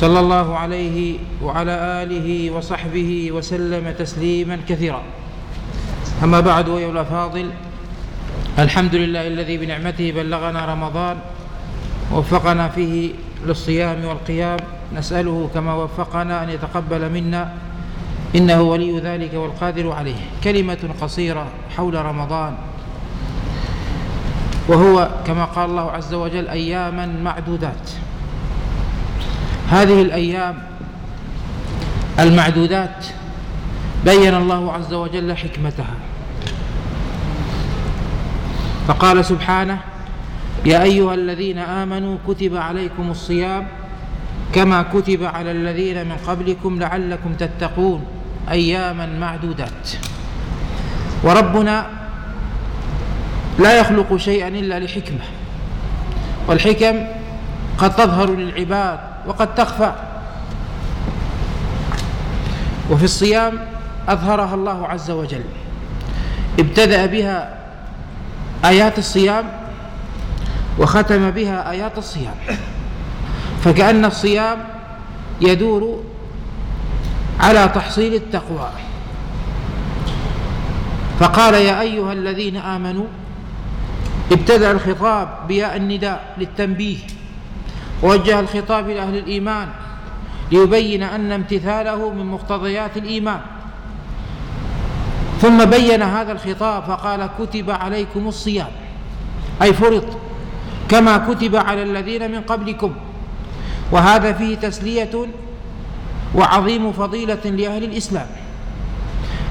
صلى الله عليه وعلى آله وصحبه وسلم تسليما كثيرا. أما بعد أيها الأفاضل الحمد لله الذي بنعمته بلغنا رمضان ووفقنا فيه للصيام والقيام. نسأله كما وفقنا أن يتقبل منا إنه ولي ذلك والقادر عليه. كلمة قصيرة حول رمضان وهو كما قال الله عز وجل أياما معدودات. هذه الأيام المعدودات بين الله عز وجل حكمتها. فقال سبحانه يا أيها الذين آمنوا كتب عليكم الصيام كما كتب على الذين من قبلكم لعلكم تتقون أياما معدودات. وربنا لا يخلق شيئا إلا لحكمة والحكم قد تظهر للعباد وقد تخفى. وفي الصيام أظهرها الله عز وجل. ابتدأ بها آيات الصيام وختم بها آيات الصيام. فكأن الصيام يدور على تحصيل التقوى. فقال يا أيها الذين آمنوا ابتدأ الخطاب بياء النداء للتنبيه. ووجه الخطاب لأهل الإيمان ليبين أن امتثاله من مقتضيات الإيمان. ثم بين هذا الخطاب فقال كتب عليكم الصيام. أي فرض كما كتب على الذين من قبلكم. وهذا فيه تسلية وعظيم فضيلة لأهل الإسلام.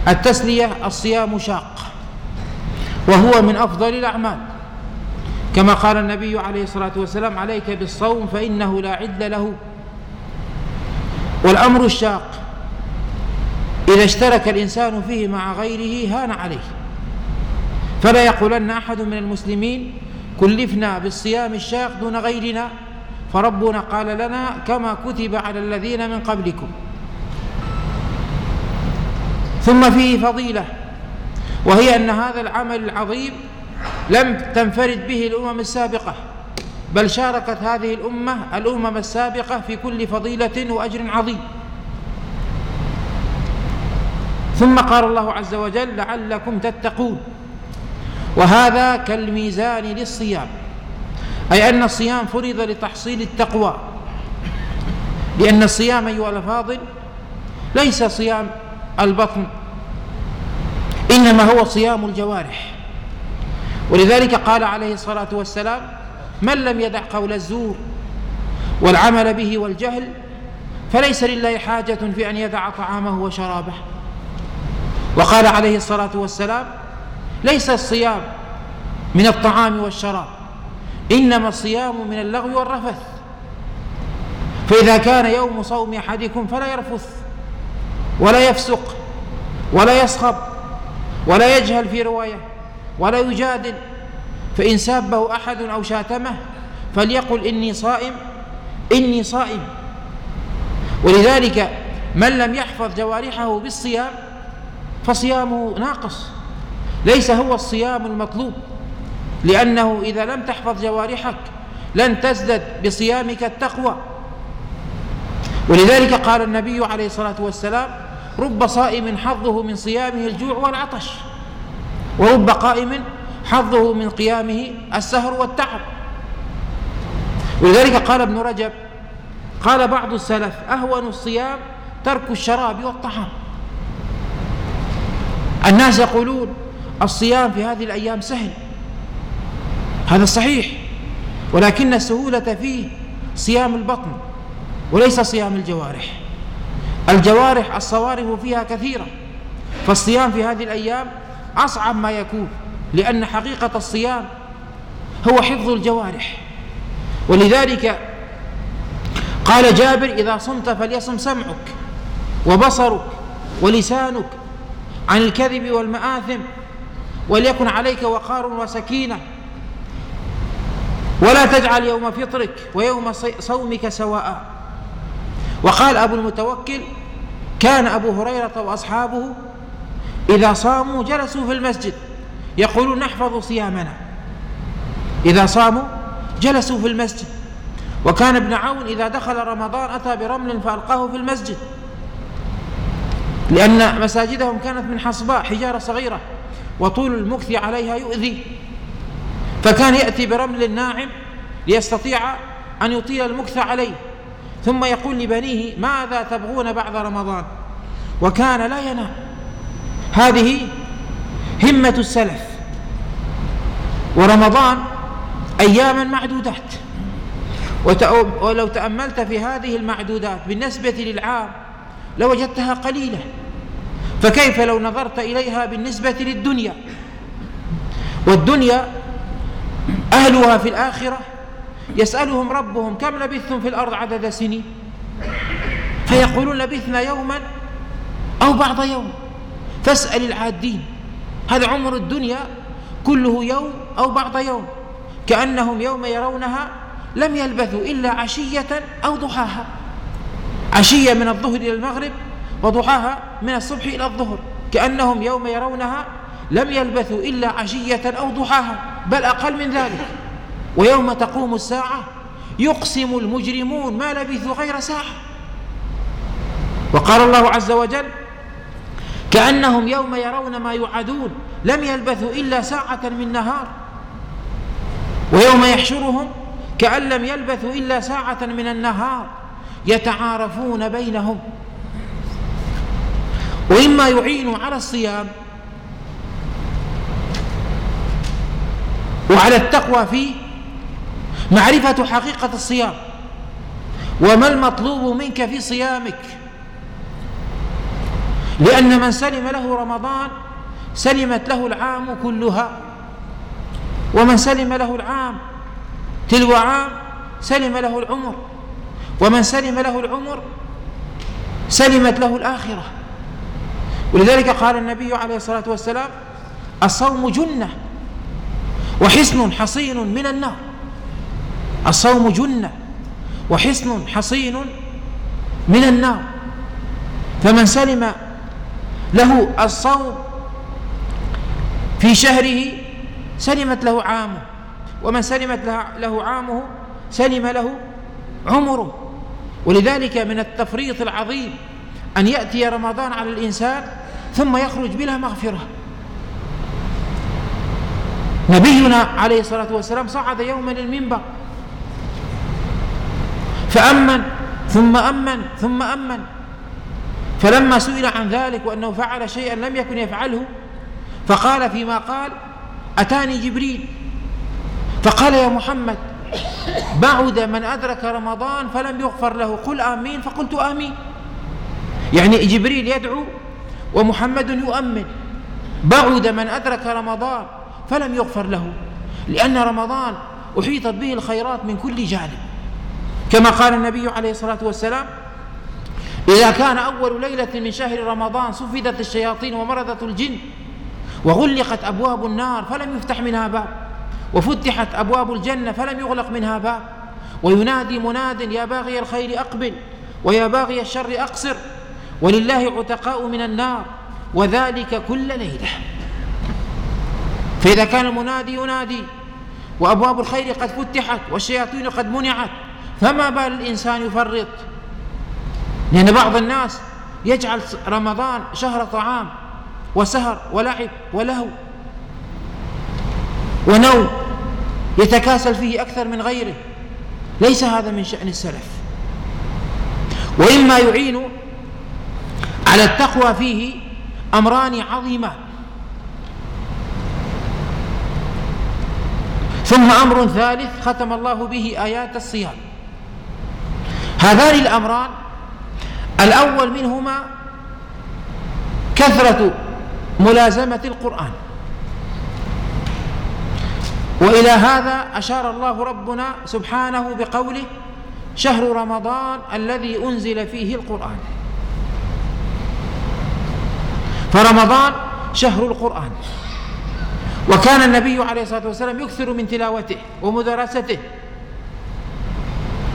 التسلية الصيام شاق وهو من أفضل الأعمال. كما قال النبي عليه الصلاة والسلام عليك بالصوم فإنه لا عد له. والأمر الشاق إذا اشترك الإنسان فيه مع غيره هان عليه. فلا يقولن أحد من المسلمين كلفنا بالصيام الشاق دون غيرنا فربنا قال لنا كما كتب على الذين من قبلكم. ثم فيه فضيلة وهي أن هذا العمل العظيم لم تنفرد به الأمم السابقة بل شاركت هذه الأمة الأمم السابقة في كل فضيلة وأجر عظيم. ثم قال الله عز وجل لعلكم تتقون. وهذا كالميزان للصيام أي أن الصيام فرض لتحصيل التقوى. لأن الصيام أيها الأفاضل ليس صيام البطن إنما هو صيام الجوارح. ولذلك قال عليه الصلاة والسلام من لم يدع قول الزور والعمل به والجهل فليس لله حاجة في أن يدع طعامه وشرابه. وقال عليه الصلاة والسلام ليس الصيام من الطعام والشراب إنما الصيام من اللغو والرفث. فإذا كان يوم صوم أحدكم فلا يرفث ولا يفسق ولا يصخب ولا يجهل في رواية. ولا يجادل. فإن سابه أحد أو شاتمه فليقل إني صائم إني صائم. ولذلك من لم يحفظ جوارحه بالصيام فصيامه ناقص. ليس هو الصيام المطلوب لأنه إذا لم تحفظ جوارحك لن تزدد بصيامك التقوى. ولذلك قال النبي عليه الصلاة والسلام رب صائم حظه من صيامه الجوع والعطش. ورب قائم حظه من قيامه السهر والتعب. ولذلك قال ابن رجب قال بعض السلف أهون الصيام ترك الشراب والطعام. الناس يقولون الصيام في هذه الأيام سهل. هذا صحيح ولكن السهولة فيه صيام البطن وليس صيام الجوارح. الجوارح الصوارف فيها كثيرة فالصيام في هذه الأيام أصعب ما يكون لأن حقيقة الصيام هو حفظ الجوارح. ولذلك قال جابر إذا صمت فليصم سمعك وبصرك ولسانك عن الكذب والمآثم وليكن عليك وقار وسكينة ولا تجعل يوم فطرك ويوم صومك سواء. وقال أبو المتوكل كان أبو هريرة وأصحابه إذا صاموا جلسوا في المسجد. يقولون نحفظ صيامنا. إذا صاموا جلسوا في المسجد. وكان ابن عون إذا دخل رمضان أتى برمل فألقاه في المسجد. لأن مساجدهم كانت من حصباء حجارة صغيرة وطول المكث عليها يؤذي. فكان يأتي برمل ناعم ليستطيع أن يطيل المكث عليه. ثم يقول لبنيه ماذا تبغون بعد رمضان؟ وكان لا ينام. هذه همة السلف. ورمضان أياما معدودات. ولو تأملت في هذه المعدودات بالنسبة للعام لوجدتها قليلة. فكيف لو نظرت إليها بالنسبة للدنيا؟ والدنيا أهلها في الآخرة يسألهم ربهم كم لبثتم في الأرض عدد سنين؟ فيقولون لبثنا يوما أو بعض يوم. فاسأل العادين. هذا عمر الدنيا كله يوم أو بعض يوم. كأنهم يوم يرونها لم يلبثوا إلا عشية أو ضحاها. عشية من الظهر إلى المغرب وضحاها من الصبح إلى الظهر. كأنهم يوم يرونها لم يلبثوا إلا عشية أو ضحاها بل أقل من ذلك. ويوم تقوم الساعة يقسم المجرمون ما لبثوا غير ساعة. وقال الله عز وجل كأنهم يوم يرون ما يوعدون لم يلبثوا إلا ساعة من نهار. ويوم يحشرهم كأن لم يلبثوا إلا ساعة من النهار يتعارفون بينهم. وإما يعين على الصيام وعلى التقوى فيه معرفة حقيقة الصيام. وما المطلوب منك في صيامك؟ لأن من سلم له رمضان سلمت له العام كلها. ومن سلم له العام تلو عام سلم له العمر. ومن سلم له العمر سلمت له الآخرة. ولذلك قال النبي عليه الصلاة والسلام الصوم جنة وحصن حصين من النار. الصوم جنة وحصن حصين من النار. فمن سلم له الصوم في شهره سلمت له عامه ومن سلمت له عامه سلم له عمره. ولذلك من التفريط العظيم أن يأتي رمضان على الإنسان ثم يخرج بلا مغفرة. نبينا عليه الصلاة والسلام صعد يوما المنبر فأمن ثم أمن ثم أمن. فلما سئل عن ذلك وأنه فعل شيئا لم يكن يفعله فقال فيما قال أتاني جبريل. فقال يا محمد بعد من أدرك رمضان فلم يغفر له. قل آمين. فقلت آمين. يعني جبريل يدعو ومحمد يؤمن. بعد من أدرك رمضان فلم يغفر له لأن رمضان أحيطت به الخيرات من كل جانب. كما قال النبي عليه الصلاة والسلام إذا كان أول ليلة من شهر رمضان صفدت الشياطين ومرضت الجن وغلقت أبواب النار فلم يفتح منها باب وفتحت أبواب الجنة فلم يغلق منها باب وينادي مناد يا باغي الخير أقبل ويا باغي الشر أقصر ولله عتقاء من النار وذلك كل ليلة فإذا كان المنادي ينادي وأبواب الخير قد فتحت والشياطين قد منعت فما بال الإنسان يفرط لأن بعض الناس يجعل رمضان شهر طعام وسهر ولعب ولهو ونوم يتكاسل فيه أكثر من غيره. ليس هذا من شأن السلف. وإما يعين على التقوى فيه أمران عظيمان. ثم أمر ثالث ختم الله به آيات الصيام. هذان الأمران الأول منهما كثرة ملازمة القرآن. وإلى هذا أشار الله ربنا سبحانه بقوله شهر رمضان الذي أنزل فيه القرآن. فرمضان شهر القرآن. وكان النبي عليه الصلاة والسلام يكثر من تلاوته ومدرسته.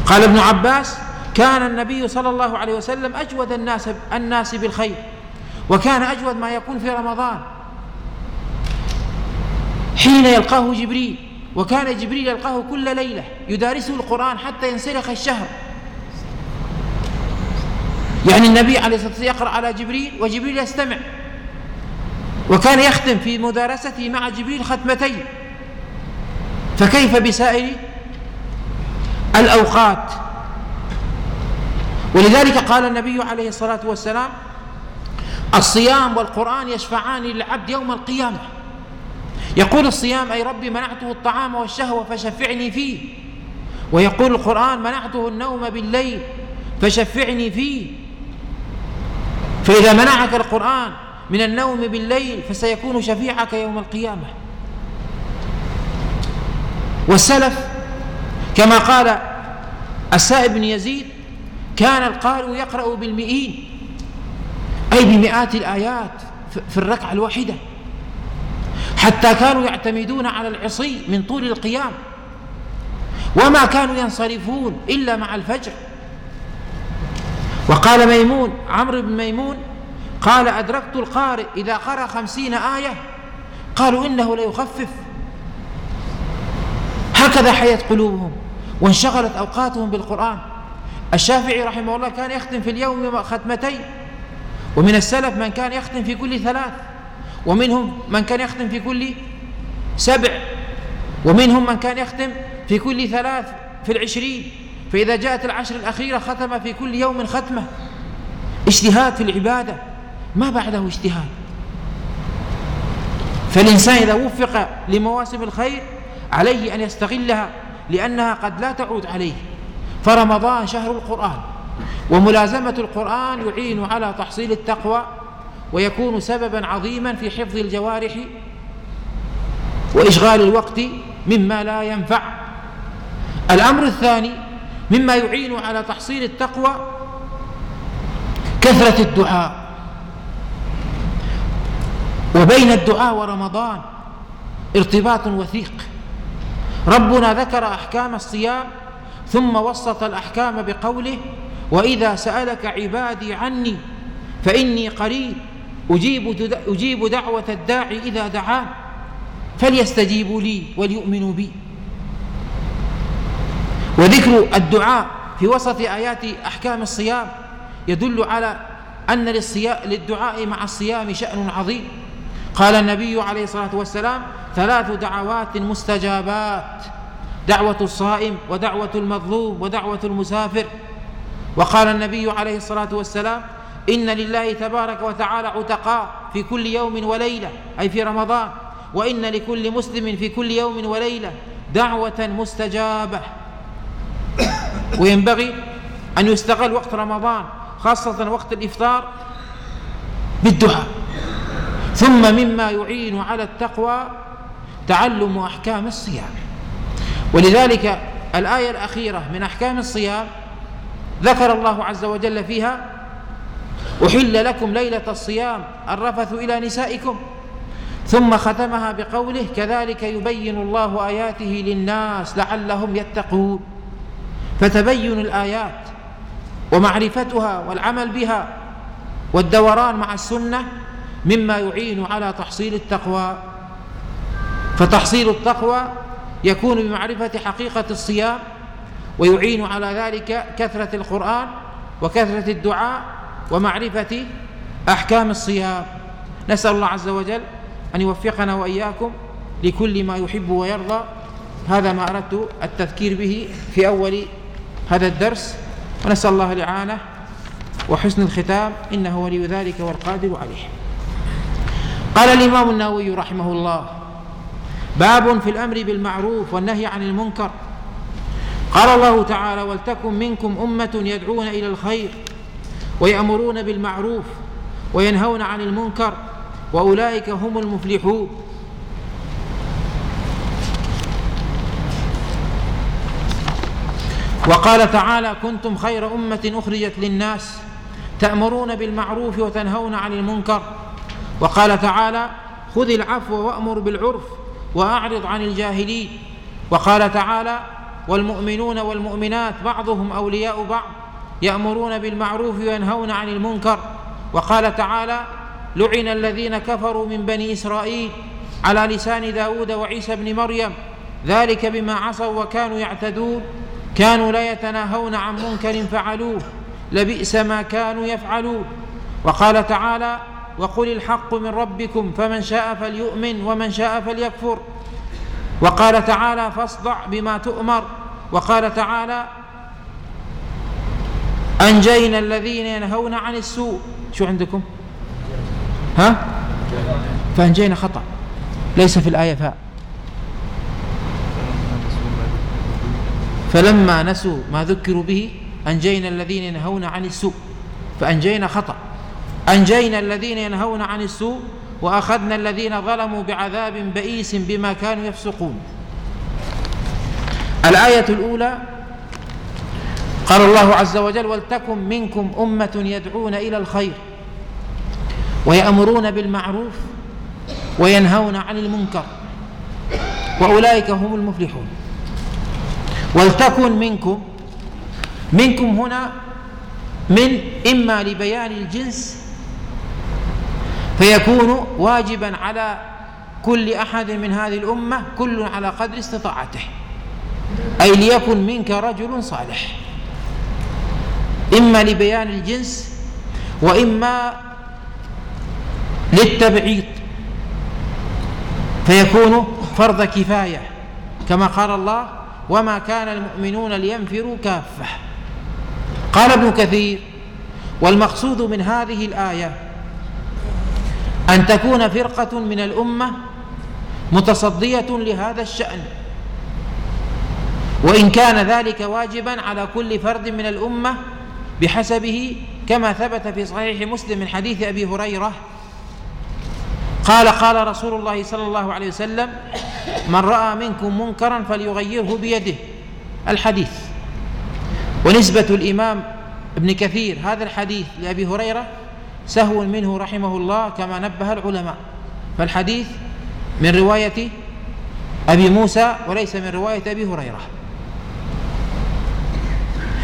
قال ابن عباس كان النبي صلى الله عليه وسلم أجود الناس الناس بالخير وكان أجود ما يكون في رمضان. حين يلقاه جبريل وكان جبريل يلقاه كل ليلة يدارسه القرآن حتى ينسلخ الشهر. يعني النبي عليه الصلاة والسلام يقرأ على جبريل وجبريل يستمع. وكان يختم في مدارسته مع جبريل ختمتين. فكيف بسائر الأوقات؟ ولذلك قال النبي عليه الصلاة والسلام الصيام والقرآن يشفعان للعبد يوم القيامة. يقول الصيام أي ربي منعته الطعام والشهوة فشفعني فيه. ويقول القرآن منعته النوم بالليل فشفعني فيه. فإذا منعك القرآن من النوم بالليل فسيكون شفيعك يوم القيامة. والسلف كما قال السائب بن يزيد كان القارئ يقرأ بالمئين أي بمئات الآيات في الركعة الواحدة. حتى كانوا يعتمدون على العصي من طول القيام. وما كانوا ينصرفون إلا مع الفجر. وقال ميمون عمرو بن ميمون قال أدركت القارئ إذا قرأ خمسين آية قالوا إنه ليخفف. هكذا حيت قلوبهم وانشغلت أوقاتهم بالقرآن. الشافعي رحمه الله كان يختم في اليوم ختمتين ومن السلف من كان يختم في كل ثلاث ومنهم من كان يختم في كل سبع ومنهم من كان يختم في كل ثلاث في العشرين فإذا جاءت العشر الأخيرة ختم في كل يوم ختمة. اجتهاد في العبادة ما بعده اجتهاد. فالإنسان إذا وفق لمواسم الخير عليه أن يستغلها لأنها قد لا تعود عليه. فرمضان شهر القرآن وملازمة القرآن يعين على تحصيل التقوى ويكون سببا عظيما في حفظ الجوارح وإشغال الوقت مما لا ينفع. الأمر الثاني مما يعين على تحصيل التقوى كثرة الدعاء. وبين الدعاء ورمضان ارتباط وثيق. ربنا ذكر أحكام الصيام ثم وسط الأحكام بقوله وإذا سألك عبادي عني فإني قريب أجيب, أجيب دعوة الداعي إذا دعان فليستجيبوا لي وليؤمنوا بي. وذكر الدعاء في وسط آيات أحكام الصيام يدل على أن للدعاء مع الصيام شأن عظيم. قال النبي عليه الصلاة والسلام ثلاث دعوات مستجابات. دعوة الصائم ودعوة المظلوم ودعوة المسافر. وقال النبي عليه الصلاة والسلام إن لله تبارك وتعالى عتقاء في كل يوم وليلة أي في رمضان. وإن لكل مسلم في كل يوم وليلة دعوة مستجابة. وينبغي أن يستغل وقت رمضان خاصة وقت الإفطار بالدعاء. ثم مما يعين على التقوى تعلم أحكام الصيام. ولذلك الآية الأخيرة من أحكام الصيام ذكر الله عز وجل فيها أحل لكم ليلة الصيام الرفث إلى نسائكم ثم ختمها بقوله كذلك يبين الله آياته للناس لعلهم يتقون. فتبين الآيات ومعرفتها والعمل بها والدوران مع السنة مما يعين على تحصيل التقوى. فتحصيل التقوى يكون بمعرفة حقيقة الصيام ويعين على ذلك كثرة القرآن وكثرة الدعاء ومعرفة أحكام الصيام. نسأل الله عز وجل أن يوفقنا وإياكم لكل ما يحب ويرضى. هذا ما أردت التذكير به في أول هذا الدرس. ونسأل الله الإعانة وحسن الختام. إنه ولي ذلك والقادر عليه. قال الإمام النووي رحمه الله باب في الأمر بالمعروف والنهي عن المنكر. قال الله تعالى ولتكن منكم أمة يدعون إلى الخير ويأمرون بالمعروف وينهون عن المنكر وأولئك هم المفلحون. وقال تعالى كنتم خير أمة أخرجت للناس تأمرون بالمعروف وتنهون عن المنكر. وقال تعالى خذ العفو وأمر بالعرف وأعرض عن الجاهلين. وقال تعالى والمؤمنون والمؤمنات بعضهم أولياء بعض يأمرون بالمعروف وينهون عن المنكر. وقال تعالى لعن الذين كفروا من بني إسرائيل على لسان داود وعيسى بن مريم. ذلك بما عصوا وكانوا يعتدون. كانوا لا يتناهون عن منكر فعلوه لبئس ما كانوا يفعلون. وقال تعالى وقل الحق من ربكم فمن شاء فليؤمن ومن شاء فليكفر. وقال تعالى فاصدع بما تؤمر. وقال تعالى أنجينا الذين ينهون عن السوء. شو عندكم؟ ها؟ فأنجينا خطأ. ليس في الآية فاء. فلما نسوا ما ذكروا به أنجينا الذين ينهون عن السوء. فأنجينا خطأ. أنجينا الذين ينهون عن السوء وأخذنا الذين ظلموا بعذاب بئيس بما كانوا يفسقون. الآية الأولى قال الله عز وجل ولتكن منكم أمة يدعون إلى الخير ويأمرون بالمعروف وينهون عن المنكر وأولئك هم المفلحون. ولتكن منكم منكم هنا من إما لبيان الجنس فيكون واجبا على كل أحد من هذه الأمة كل على قدر استطاعته. أي ليكن منك رجل صالح. إما لبيان الجنس وإما للتبعيض. فيكون فرض كفاية كما قال الله وما كان المؤمنون لينفروا كافة. قال ابن كثير والمقصود من هذه الآية أن تكون فرقة من الأمة متصدية لهذا الشأن. وإن كان ذلك واجبا على كل فرد من الأمة بحسبه كما ثبت في صحيح مسلم من حديث أبي هريرة قال قال رسول الله صلى الله عليه وسلم من رأى منكم منكرا فليغيره بيده. الحديث. ونسبة الإمام ابن كثير هذا الحديث لأبي هريرة سهو منه رحمه الله كما نبه العلماء. فالحديث من رواية أبي موسى وليس من رواية أبي هريرة.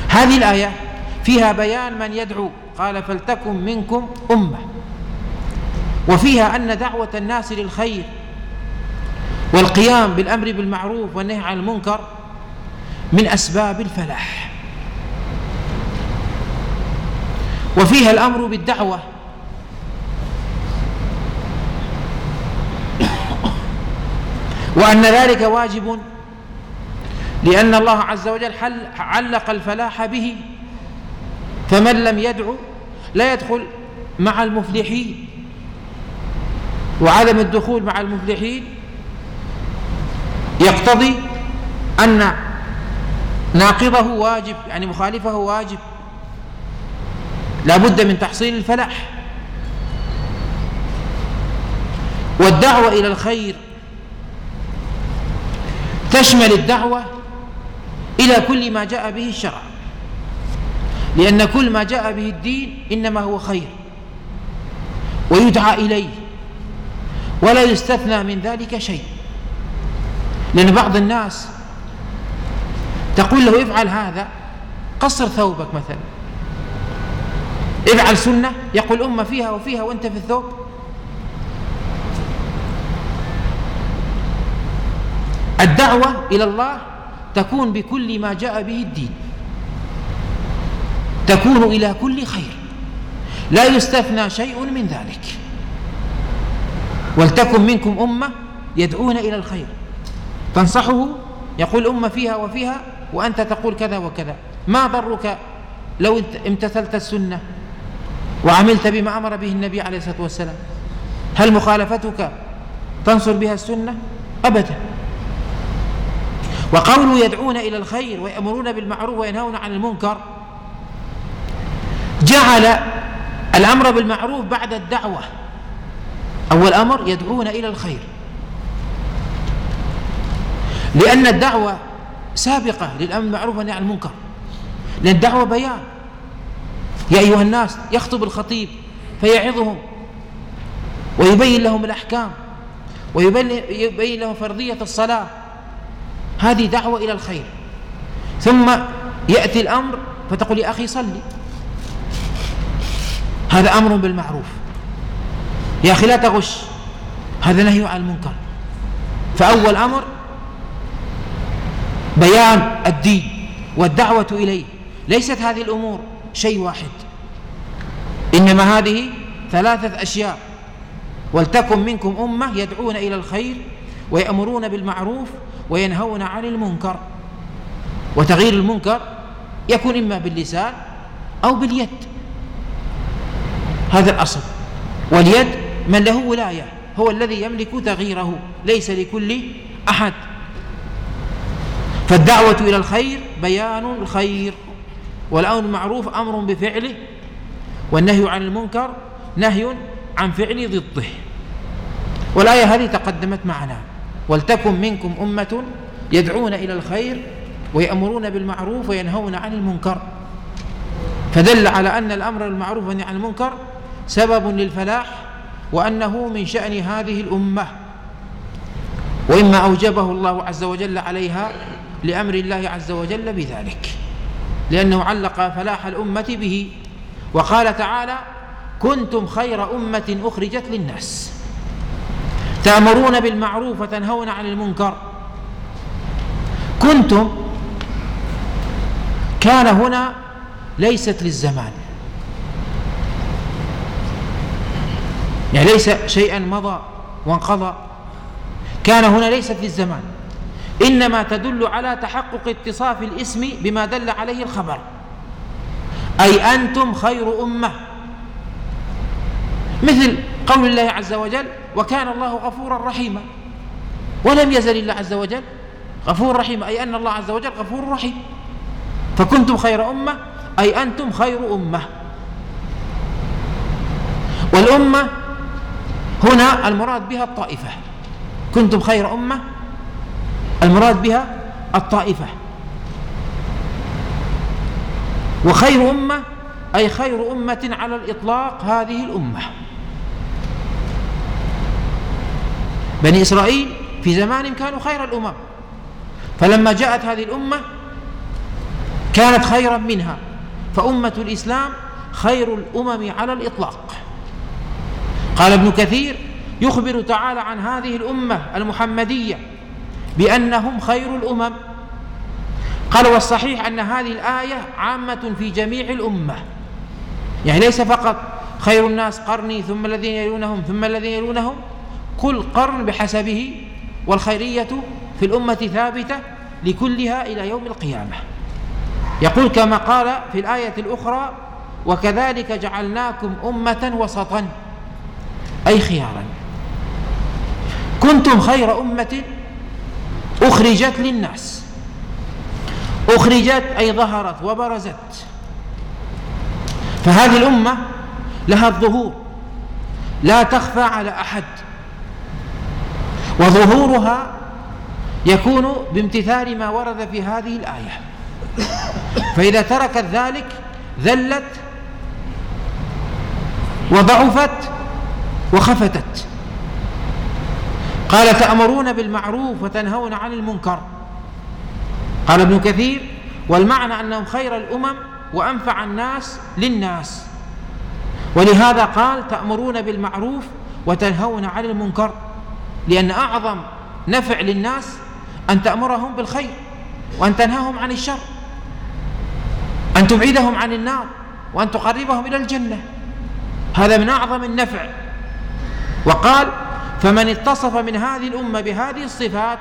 هذه الآية فيها بيان من يدعو قال فلتكن منكم أمة وفيها أن دعوة الناس للخير والقيام بالأمر بالمعروف والنهي عن المنكر من أسباب الفلاح. وفيها الأمر بالدعوة. وأن ذلك واجب لأن الله عز وجل علق الفلاح به. فمن لم يدعو لا يدخل مع المفلحين. وعدم الدخول مع المفلحين يقتضي أن ناقضه واجب يعني مخالفه واجب. لا بد من تحصيل الفلاح. والدعوة إلى الخير. تشمل الدعوة إلى كل ما جاء به الشرع. لأن كل ما جاء به الدين إنما هو خير. ويدعى إليه. ولا يستثنى من ذلك شيء. لأن بعض الناس تقول له افعل هذا قصر ثوبك مثلا. افعل سنة يقول أمة فيها وفيها وأنت في الثوب. الدعوة إلى الله تكون بكل ما جاء به الدين. تكون إلى كل خير. لا يستثنى شيء من ذلك. ولتكن منكم أمة يدعون إلى الخير. تنصحه؟ يقول أمة فيها وفيها وأنت تقول كذا وكذا. ما ضرك لو امتثلت السنة؟ وعملت بما أمر به النبي عليه الصلاة والسلام. هل مخالفتك تنصر بها السنة؟ أبدا. وقوله يدعون إلى الخير ويأمرون بالمعروف وينهون عن المنكر. جعل الأمر بالمعروف بعد الدعوة. أول أمر يدعون إلى الخير. لأن الدعوة سابقة للأمر بالمعروف والنهي عن المنكر. لأن الدعوة بيان. يا أيها الناس يخطب الخطيب فيعظهم ويبين لهم الأحكام ويبين لهم فرضية الصلاة. هذه دعوة إلى الخير. ثم يأتي الأمر فتقول يا أخي صلي. هذا أمر بالمعروف. يا أخي لا تغش. هذا نهي عن المنكر. فأول أمر بيان الدين والدعوة إليه. ليست هذه الأمور. شيء واحد. إنما هذه ثلاثة أشياء. ولتكن منكم أمة يدعون إلى الخير ويأمرون بالمعروف وينهون عن المنكر. وتغيير المنكر يكون إما باللسان أو باليد. هذا الأصل. واليد من له ولاية هو الذي يملك تغييره ليس لكل أحد. فالدعوة إلى الخير بيان الخير. والأمر المعروف أمر بفعله والنهي عن المنكر نهي عن فعل ضده. والآية هذه تقدمت معنا ولتكن منكم أمة يدعون إلى الخير ويأمرون بالمعروف وينهون عن المنكر. فدل على أن الأمر بالمعروف والنهي عن المنكر سبب للفلاح وأنه من شأن هذه الأمة. وإما أوجبه الله عز وجل عليها لأمر الله عز وجل بذلك. لأنه علق فلاح الأمة به. وقال تعالى كنتم خير أمة أخرجت للناس. تأمرون بالمعروف وتنهون عن المنكر. كنتم كان هنا ليست للزمان. يعني ليس شيئا مضى وانقضى. كان هنا ليست للزمان. إنما تدل على تحقق اتصاف الاسم بما دل عليه الخبر. أي أنتم خير أمة. مثل قول الله عز وجل وكان الله غفورا رحيما. ولم يزل الله عز وجل غفور رحيم أي أن الله عز وجل غفور رحيم. فكنتم خير أمة أي أنتم خير أمة. والأمة هنا المراد بها الطائفة. كنتم خير أمة المراد بها الطائفة. وخير أمة أي خير أمة على الإطلاق هذه الأمة. بني إسرائيل في زمان كانوا خير الأمم. فلما جاءت هذه الأمة كانت خيرا منها. فأمة الإسلام خير الأمم على الإطلاق. قال ابن كثير يخبر تعالى عن هذه الأمة المحمدية بأنهم خير الأمم. قال والصحيح أن هذه الآية عامة في جميع الأمة. يعني ليس فقط خير الناس قرني ثم الذين يلونهم ثم الذين يلونهم. كل قرن بحسبه والخيرية في الأمة ثابتة لكلها إلى يوم القيامة. يقول كما قال في الآية الأخرى وكذلك جعلناكم أمة وسطا. أي خيارا. كنتم خير أمة أخرجت للناس. أخرجت أي ظهرت وبرزت. فهذه الأمة لها الظهور. لا تخفى على أحد. وظهورها يكون بامتثال ما ورد في هذه الآية. فإذا تركت ذلك ذلت وضعفت وخفتت. قال تأمرون بالمعروف وتنهون عن المنكر. قال ابن كثير والمعنى أنهم خير الأمم وأنفع الناس للناس. ولهذا قال تأمرون بالمعروف وتنهون عن المنكر لأن أعظم نفع للناس أن تأمرهم بالخير وأن تنهاهم عن الشر أن تبعدهم عن النار وأن تقربهم إلى الجنة. هذا من أعظم النفع. وقال فمن اتصف من هذه الأمة بهذه الصفات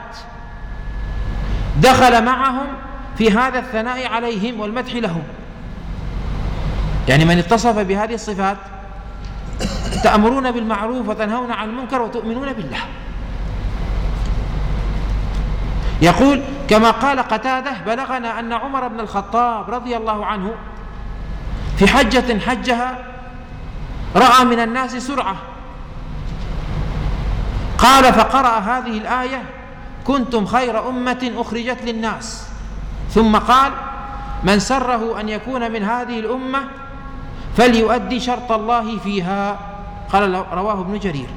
دخل معهم في هذا الثناء عليهم والمدح لهم. يعني من اتصف بهذه الصفات تأمرون بالمعروف وتنهون عن المنكر وتؤمنون بالله. يقول كما قال قتادة بلغنا أن عمر بن الخطاب رضي الله عنه في حجة حجها رأى من الناس سرعة قال فقرأ هذه الآية كنتم خير أمة أخرجت للناس. ثم قال من سره أن يكون من هذه الأمة فليؤدي شرط الله فيها. قال رواه ابن جرير.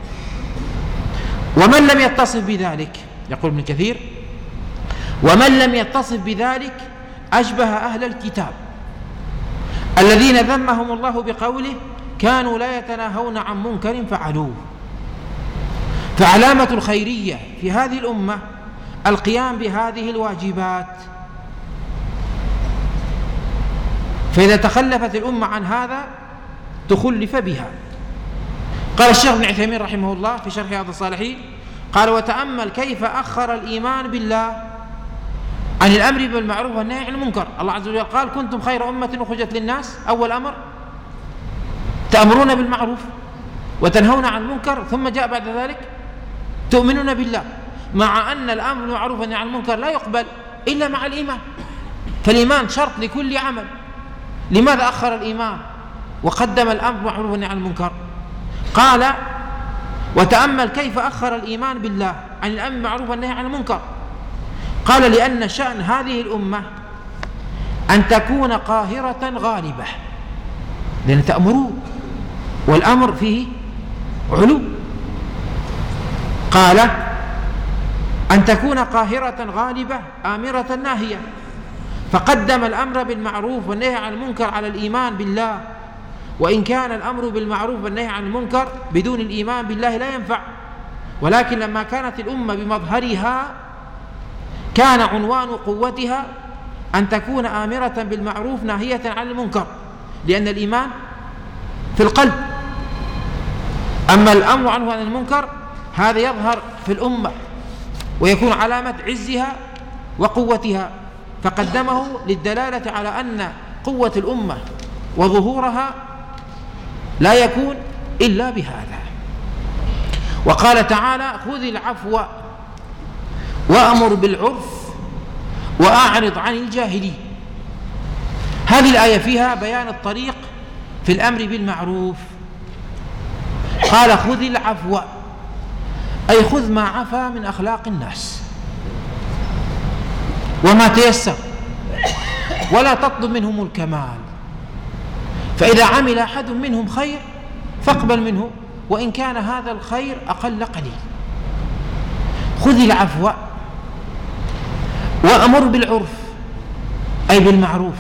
ومن لم يتصف بذلك؟ يقول ابن كثير. ومن لم يتصف بذلك أشبه أهل الكتاب الذين ذمهم الله بقوله كانوا لا يتناهون عن منكر فعلوه. فعلامة الخيرية في هذه الأمة القيام بهذه الواجبات. فإذا تخلفت الأمة عن هذا تخلف بها. قال الشيخ ابن عثيمين رحمه الله في شرح رياض الصالحين قال وتأمل كيف أخر الإيمان بالله عن الأمر بالمعروف والنهي عن المنكر. الله عز وجل قال كنتم خير أمة أخرجت للناس أول أمر تأمرون بالمعروف وتنهون عن المنكر ثم جاء بعد ذلك تؤمنون بالله مع أن الأمر بالمعروف والنهي عن المنكر لا يقبل إلا مع الإيمان. فالإيمان شرط لكل عمل. لماذا أخر الإيمان؟ وقدم الأمر بالمعروف والنهي عن المنكر. قال وتأمل كيف أخر الإيمان بالله عن الأمر بالمعروف والنهي عن المنكر. قال لأن شأن هذه الأمة أن تكون قاهرة غالبة. لأن تأمرون والأمر فيه علو. قال أن تكون قاهرة غالبة آمرة ناهية. فقدم الأمر بالمعروف والنهي عن المنكر على الإيمان بالله. وإن كان الأمر بالمعروف والنهي عن المنكر بدون الإيمان بالله لا ينفع. ولكن لما كانت الأمة بمظهرها كان عنوان قوتها أن تكون آمرة بالمعروف ناهية عن المنكر. لأن الإيمان في القلب. أما الأمر عنه عن المنكر هذا يظهر في الأمة ويكون علامة عزها وقوتها فقدمه للدلالة على أن قوة الأمة وظهورها لا يكون إلا بهذا. وقال تعالى خذ العفو وأمر بالعرف وأعرض عن الجاهلين. هذه الآية فيها بيان الطريق في الأمر بالمعروف. قال خذ العفو أي خذ ما عفا من أخلاق الناس. وما تيسر ولا تطلب منهم الكمال. فإذا عمل أحد منهم خير فاقبل منه وإن كان هذا الخير أقل قليل. خذ العفو وأمر بالعرف أي بالمعروف.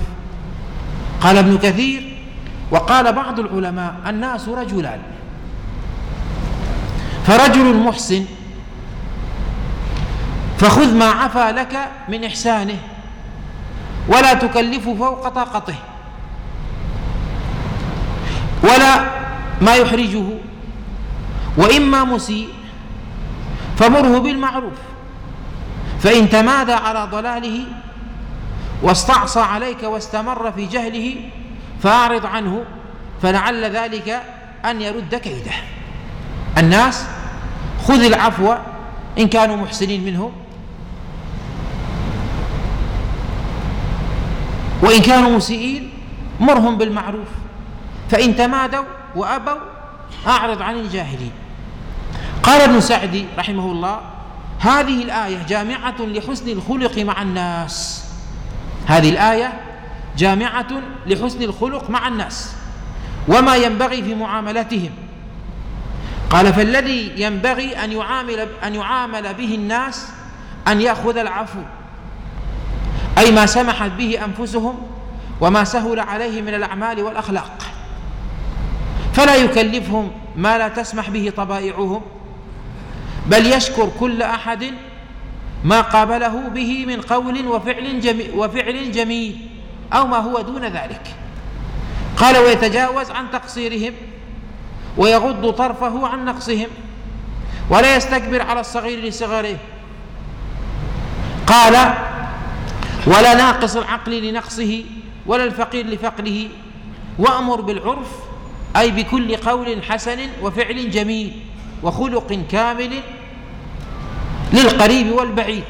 قال ابن كثير وقال بعض العلماء الناس رجلان. فرجل محسن فخذ ما عفا لك من إحسانه ولا تكلفه فوق طاقته ولا ما يحرجه وإما مسيء فمره بالمعروف فإن تمادى على ضلاله واستعصى عليك واستمر في جهله فأعرض عنه فلعل ذلك أن يرد كيده الناس خذ العفو إن كانوا محسنين منهم وإن كانوا مسيئين مرهم بالمعروف. فإن تمادوا وأبوا أعرض عن الجاهلين. قال ابن سعدي رحمه الله هذه الآية جامعة لحسن الخلق مع الناس. هذه الآية جامعة لحسن الخلق مع الناس. وما ينبغي في معاملتهم قال فالذي ينبغي أن يعامل أن يعامل به الناس أن يأخذ العفو. أي ما سمحت به أنفسهم وما سهل عليه من الأعمال والأخلاق. فلا يكلفهم ما لا تسمح به طبائعهم بل يشكر كل أحد ما قابله به من قول وفعل جميل, وفعل جميل أو ما هو دون ذلك. قال ويتجاوز عن تقصيرهم ويغض طرفه عن نقصهم ولا يستكبر على الصغير لصغره. قال ولا ناقص العقل لنقصه ولا الفقير لفقره وأمر بالعرف أي بكل قول حسن وفعل جميل وخلق كامل للقريب والبعيد.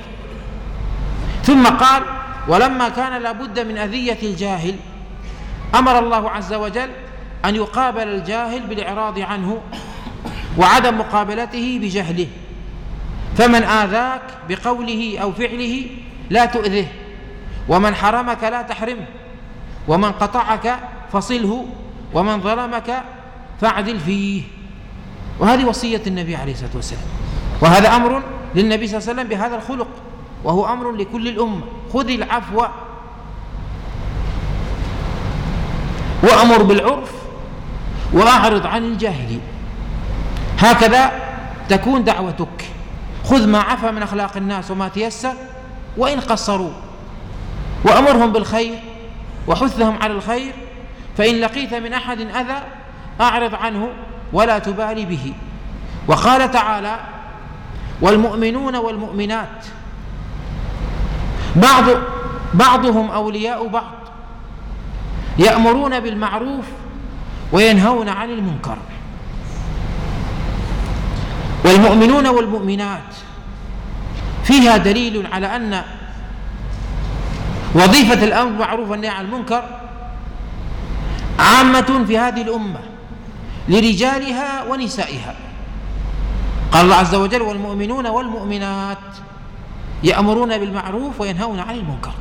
ثم قال ولما كان لابد من أذية الجاهل أمر الله عز وجل أن يقابل الجاهل بالإعراض عنه وعدم مقابلته بجهله فمن آذاك بقوله أو فعله لا تؤذه ومن حرمك لا تحرمه ومن قطعك فصله ومن ظلمك فاعدل فيه. وهذه وصية النبي عليه الصلاة والسلام. وهذا أمر للنبي صلى الله عليه وسلم بهذا الخلق وهو أمر لكل الأمة. خذ العفو. وأمر بالعرف. وأعرض عن الجاهلين هكذا تكون دعوتك. خذ ما عفى من أخلاق الناس وما تيسر وإن قصروا وأمرهم بالخير وحثهم على الخير فإن لقيت من أحد أذى أعرض عنه ولا تبالي به. وقال تعالى والمؤمنون والمؤمنات بعض بعضهم أولياء بعض يأمرون بالمعروف وينهون عن المنكر. والمؤمنون والمؤمنات فيها دليل على أن وظيفة الأمر بالمعروف والنهي عن المنكر عامة في هذه الأمة لرجالها ونسائها. قال الله عز وجل والمؤمنون والمؤمنات يأمرون بالمعروف وينهون عن المنكر.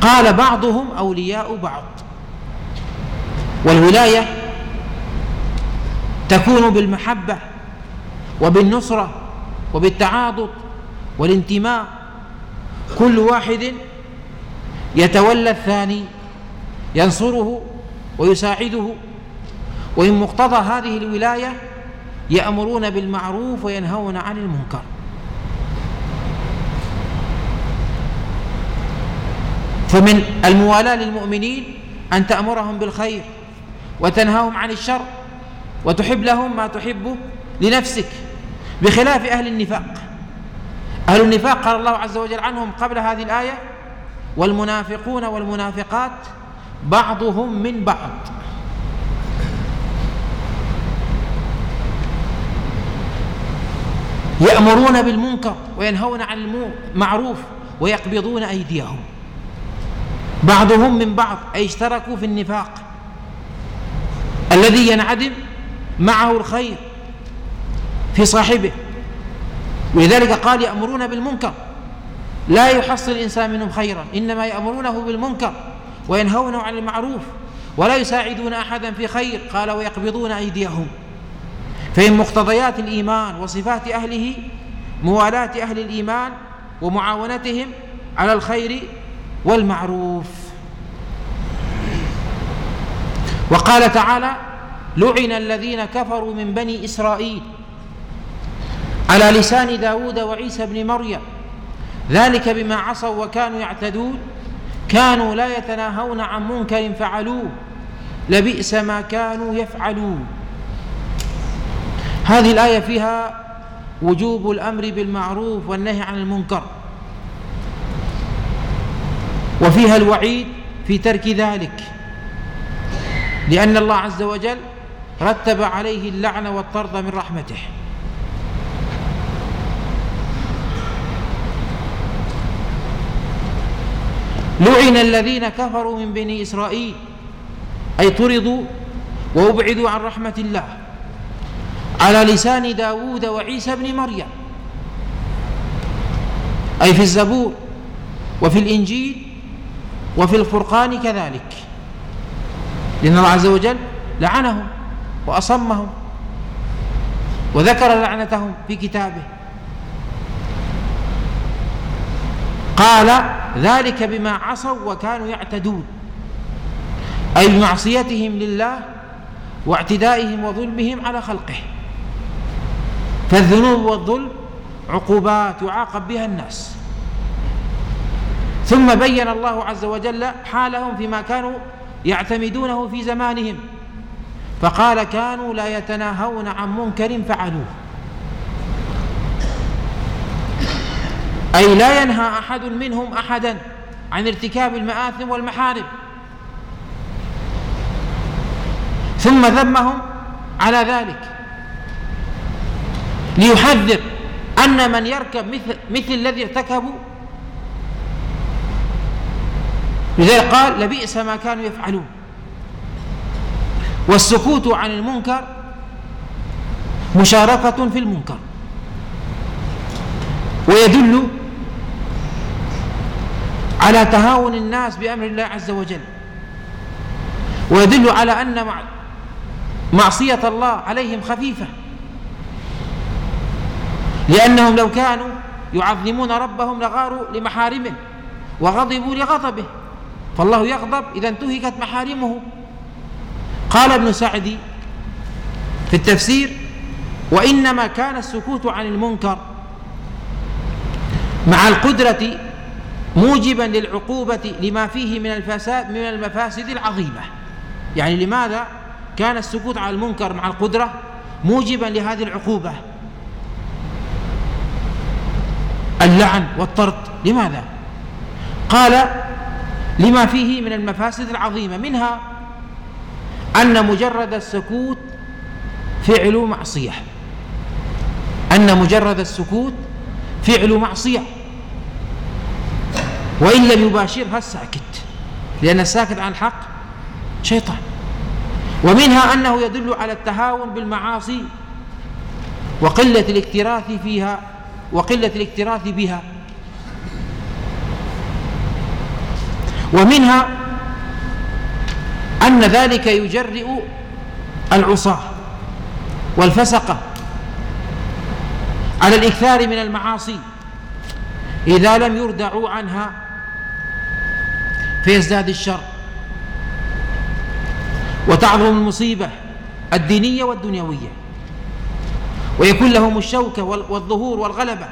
قال بعضهم أولياء بعض. والولاية تكون بالمحبة وبالنصرة وبالتعاضد والانتماء. كل واحد يتولى الثاني ينصره ويساعده. ومن مقتضى هذه الولاية يأمرون بالمعروف وينهون عن المنكر. فمن الموالاة للمؤمنين أن تأمرهم بالخير. وتنهاهم عن الشر وتحب لهم ما تحب لنفسك بخلاف أهل النفاق. أهل النفاق قال الله عز وجل عنهم قبل هذه الآية والمنافقون والمنافقات بعضهم من بعض. يأمرون بالمنكر وينهون عن المعروف ويقبضون أيديهم. بعضهم من بعض أي اشتركوا في النفاق. الذي ينعدم معه الخير في صاحبه. ولذلك قال يأمرون بالمنكر. لا يحصل الإنسان منهم خيرا إنما يأمرونه بالمنكر وينهونه عن المعروف. ولا يساعدون أحدا في خير قال ويقبضون أيديهم. فإن مقتضيات الإيمان وصفات أهله موالاة أهل الإيمان ومعاونتهم على الخير والمعروف. وقال تعالى لعن الذين كفروا من بني إسرائيل على لسان داود وعيسى بن مريم. ذلك بما عصوا وكانوا يعتدون كانوا لا يتناهون عن منكر فعلوه لبئس ما كانوا يفعلون. هذه الآية فيها وجوب الأمر بالمعروف والنهي عن المنكر وفيها الوعيد في ترك ذلك. لأن الله عز وجل رتب عليه اللعن والطرد من رحمته. لعن الذين كفروا من بني إسرائيل أي طردوا وأبعدوا عن رحمة الله على لسان داود وعيسى بن مريم أي في الزبور وفي الإنجيل وفي الفرقان كذلك. لأن الله عز وجل لعنهم وأصمهم وذكر لعنتهم في كتابه. قال ذلك بما عصوا وكانوا يعتدون أي بمعصيتهم لله واعتدائهم وظلمهم على خلقه. فالذنوب والظلم عقوبات يعاقب بها الناس. ثم بين الله عز وجل حالهم فيما كانوا يعتمدونه في زمانهم. فقال كانوا لا يتناهون عن منكر فعلوه. أي لا ينهى أحد منهم أحدا عن ارتكاب المآثم والمحارم. ثم ذمهم على ذلك. ليحذر أن من يركب مثل, مثل الذي ارتكبوا لذلك قال لبئس ما كانوا يفعلون. والسكوت عن المنكر مشاركة في المنكر. ويدل على تهاون الناس بأمر الله عز وجل. ويدل على أن معصية الله عليهم خفيفة. لأنهم لو كانوا يعظمون ربهم لغاروا لمحارمه وغضبوا لغضبه. فالله يغضب إذا انتهكت محارمه. قال ابن سعدي في التفسير وإنما كان السكوت عن المنكر مع القدرة موجبا للعقوبة لما فيه من الفساد من المفاسد العظيمة. يعني لماذا كان السكوت عن المنكر مع القدرة موجبا لهذه العقوبة؟ اللعن والطرد. لماذا؟ قال لما فيه من المفاسد العظيمة منها أن مجرد السكوت فعل معصية. أن مجرد السكوت فعل معصية. وإن لم يباشرها الساكت لأن الساكت عن الحق شيطان. ومنها أنه يدل على التهاون بالمعاصي وقلة الاكتراث فيها وقلة الاكتراث بها. ومنها أن ذلك يجرئ العصاة والفسقة على الإكثار من المعاصي إذا لم يردعوا عنها فيزداد الشر وتعظم المصيبة الدينية والدنيوية ويكون لهم الشوكة والظهور والغلبة.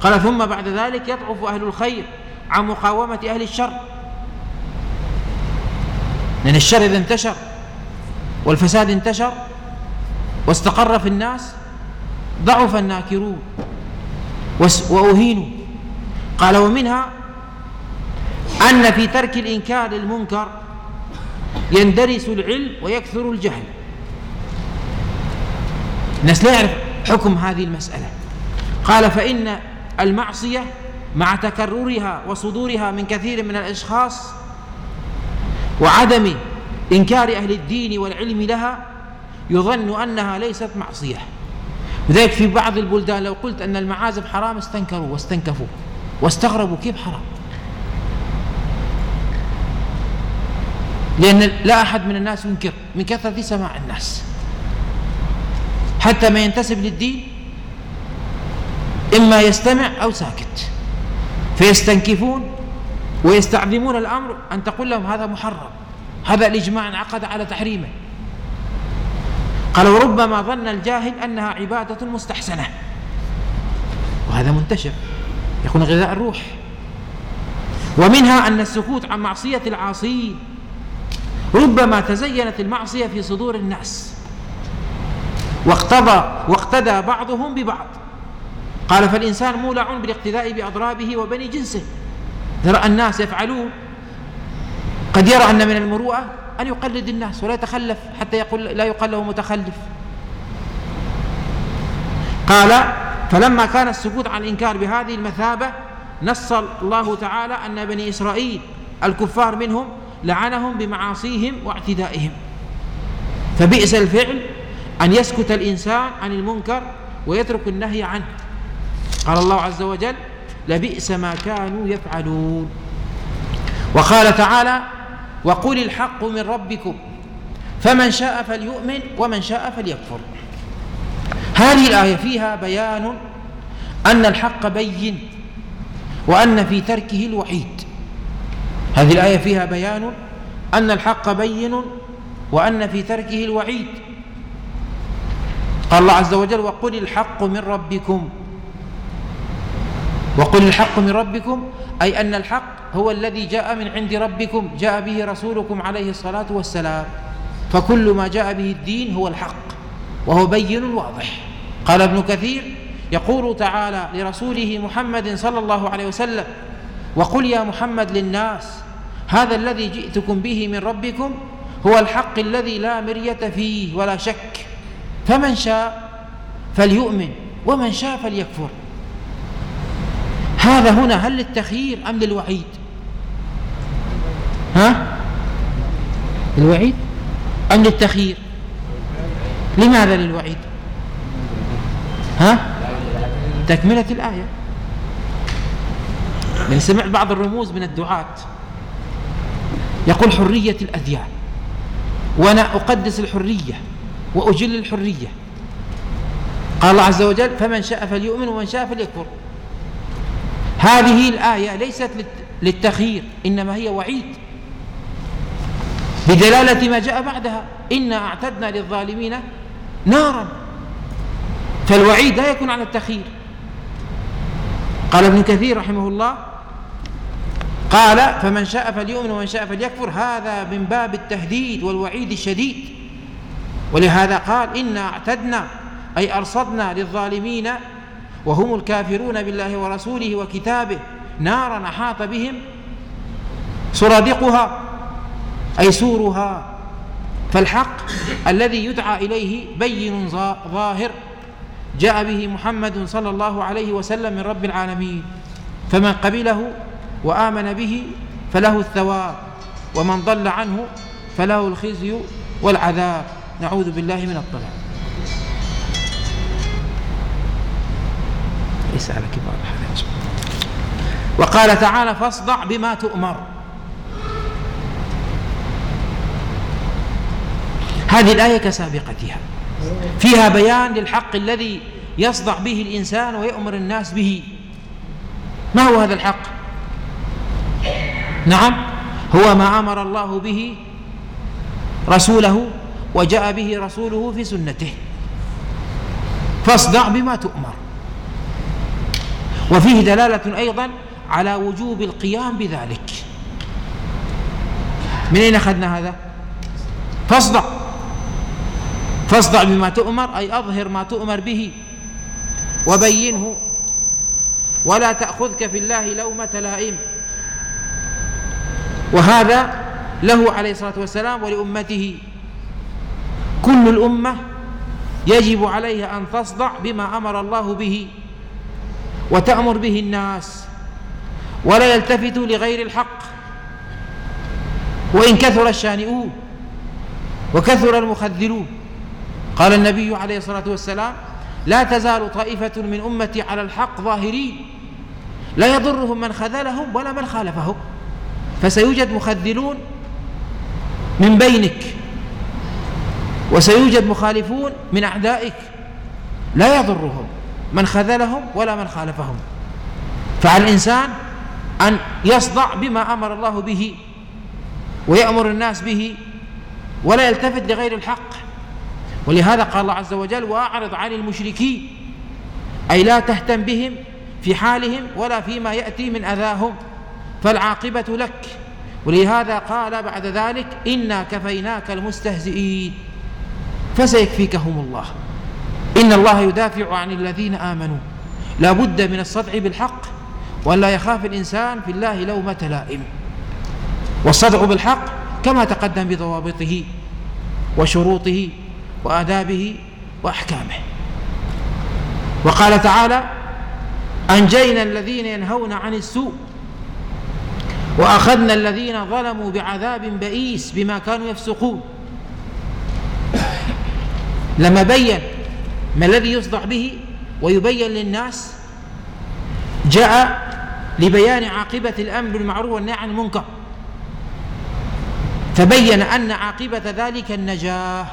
قال ثم بعد ذلك يضعف أهل الخير عن مقاومة أهل الشر. لأن الشر إذا انتشر والفساد انتشر واستقر في الناس ضعف الناكرون وأهينوا. قال ومنها أن في ترك الإنكار للمنكر يندرس العلم ويكثر الجهل. الناس لا يعرف حكم هذه المسألة. قال فإن المعصية مع تكررها وصدورها من كثير من الأشخاص وعدم إنكار أهل الدين والعلم لها يظن أنها ليست معصية. لذلك في بعض البلدان لو قلت أن المعازف حرام استنكروا واستنكفوا. واستغربوا كيف حرام. لأن لا أحد من الناس ينكر من كثرة سماع الناس. حتى ما ينتسب للدين إما يستمع أو ساكت. فيستنكفون ويستعظمون الأمر أن تقول لهم هذا محرم هذا الإجماع انعقد على تحريمه. قال وربما ظن الجاهل أنها عبادة مستحسنة. وهذا منتشر. يكون غذاء الروح. ومنها أن السكوت عن معصية العاصين. ربما تزينت المعصية في صدور الناس. واقتضى واقتدى بعضهم ببعض. قال فالإنسان مولع بالاقتداء بأضرابه وبني جنسه. ترى الناس يفعلون قد يرى أن من المروءة أن يقلد الناس ولا يتخلف حتى يقول لا يقال له متخلف. قال فلما كان السكوت عن الإنكار بهذه المثابة نص الله تعالى أن بني إسرائيل الكفار منهم لعنهم بمعاصيهم واعتدائهم. فبئس الفعل أن يسكت الإنسان عن المنكر ويترك النهي عنه. قال الله عز وجل لبئس ما كانوا يفعلون. وقال تعالى وقل الحق من ربكم فمن شاء فليؤمن ومن شاء فليكفر. هذه الآية فيها بيان أن الحق بين وأن في تركه الوعيد هذه الآية فيها بيان أن الحق بين وأن في تركه الوعيد قال الله عز وجل وقل الحق من ربكم وقل الحق من ربكم أي أن الحق هو الذي جاء من عند ربكم جاء به رسولكم عليه الصلاة والسلام. فكل ما جاء به الدين هو الحق وهو بين واضح. قال ابن كثير يقول تعالى لرسوله محمد صلى الله عليه وسلم وقل يا محمد للناس هذا الذي جئتكم به من ربكم هو الحق الذي لا مرية فيه ولا شك. فمن شاء فليؤمن ومن شاء فليكفر. هذا هنا هل للتخيير أم للوعيد؟ ها؟ الوعيد أم للتخيير؟ لماذا للوعيد؟ ها؟ تكملة الآية. من سمعت بعض الرموز من الدعاة يقول حرية الأديان وأنا أقدس الحرية وأجل الحرية. قال الله عز وجل فمن شاء فليؤمن ومن شاء فليكفر. هذه الآية ليست للتخيير إنما هي وعيد. بدلالة ما جاء بعدها إنا أعتدنا للظالمين نارا. فالوعيد لا يكون على التخيير. قال ابن كثير رحمه الله قال فمن شاء فليؤمن ومن شاء فليكفر. هذا من باب التهديد والوعيد الشديد. ولهذا قال إنا اعتدنا أي أرصدنا للظالمين وهم الكافرون بالله ورسوله وكتابه. نارا أحاط بهم سرادقها أي سورها. فالحق الذي يدعى إليه بين ظاهر. جاء به محمد صلى الله عليه وسلم من رب العالمين. فمن قبله وآمن به فله الثواب ومن ضل عنه فله الخزي والعذاب. نعوذ بالله من الضلال. ليس على كبار الحال وقال تعالى فاصدع بما تؤمر. هذه الآية كسابقتها. فيها بيان للحق الذي يصدع به الإنسان ويأمر الناس به. ما هو هذا الحق؟ نعم هو ما أمر الله به رسوله وجاء به رسوله في سنته. فاصدع بما تؤمر. وفيه دلالة أيضا على وجوب القيام بذلك. من أين أخذنا هذا؟ فاصدع. فاصدع بما تؤمر أي أظهر ما تؤمر به. وبينه ولا تأخذك في الله لومة لائم. وهذا له عليه الصلاة والسلام ولأمته. كل الأمة يجب عليها أن تصدع بما أمر الله به. وتأمر به الناس ولا يلتفتوا لغير الحق. وإن كثر الشانئون وكثر المخذلون. قال النبي عليه الصلاة والسلام لا تزال طائفة من أمتي على الحق ظاهرين. لا يضرهم من خذلهم ولا من خالفهم. فسيوجد مخذلون من بينك. وسيوجد مخالفون من أعدائك. لا يضرهم. من خذلهم ولا من خالفهم. فعلى الإنسان أن يصدع بما أمر الله به ويأمر الناس به ولا يلتفت لغير الحق. ولهذا قال الله عز وجل وأعرض عن المشركين. أي لا تهتم بهم في حالهم ولا فيما يأتي من أذاهم. فالعاقبة لك. ولهذا قال بعد ذلك إنا كفيناك المستهزئين. فسيكفيكهم الله. إن الله يدافع عن الذين آمنوا. لا بد من الصدع بالحق وأن لا يخاف الإنسان في الله لومة لائم. والصدع بالحق كما تقدم بضوابطه وشروطه وآدابه وأحكامه. وقال تعالى أنجينا الذين ينهون عن السوء وأخذنا الذين ظلموا بعذاب بئيس بما كانوا يفسقون. لما بين ما الذي يصدع به ويبين للناس جاء لبيان عاقبة الأمر بالمعروف والنهي عن المنكر. فبين أن عاقبة ذلك النجاة